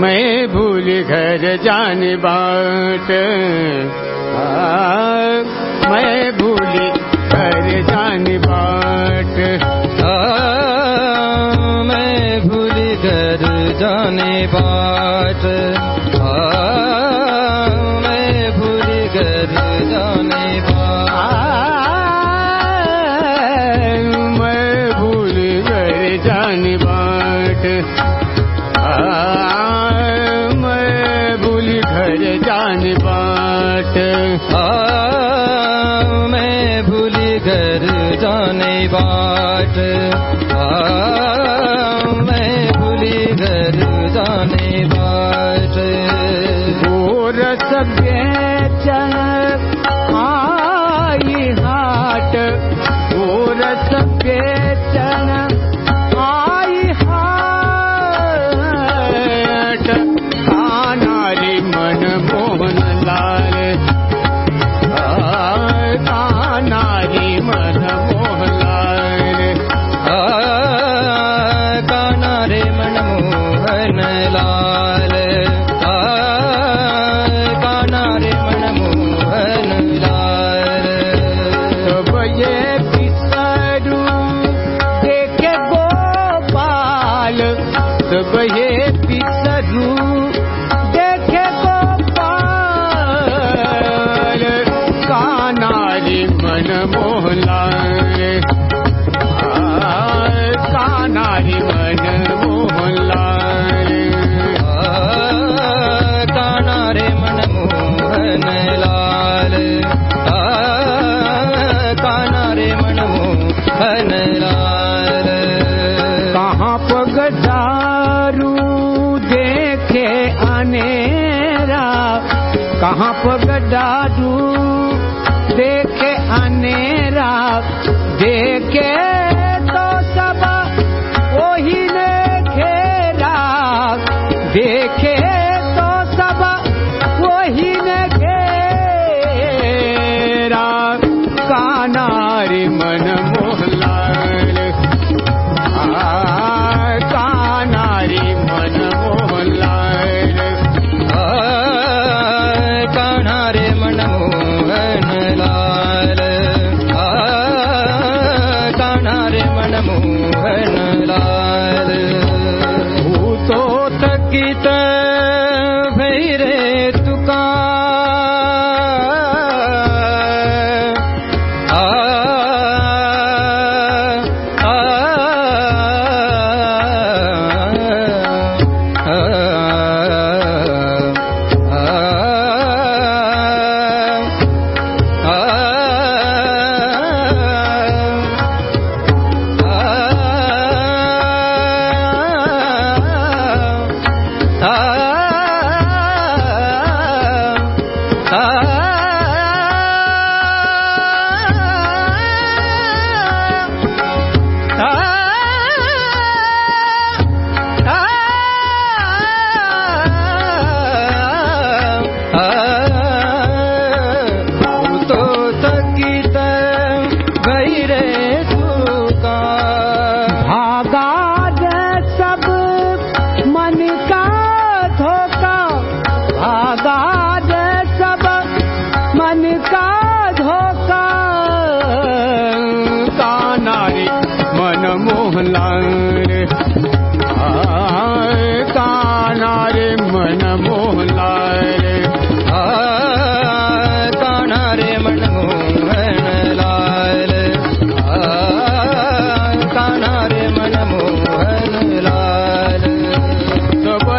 मैं भूल घर जाने बाट मैं भूल घर जाने बाट मैं घर जाने बाट मैं भूल घर जाने बाट मैं भूल घर जाने बाट मैं भूल घर जाने बाट मैं भूल घर जाने बाट मैं ये पितरू। देखे गोपाल कानारी मन मोहला कानारी कहाँ पगदारू देखे अनेरा देखे तो सब, वही ने घेरा देखे तो सब, वही ने घेरा कानारी मन मोहलाल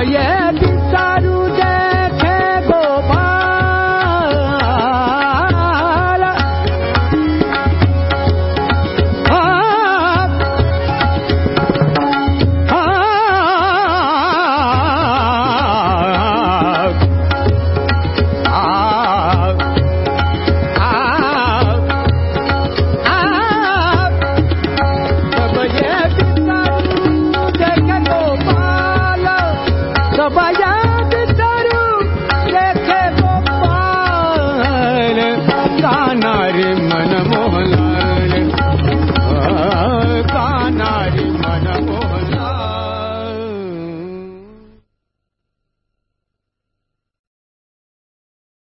yeah.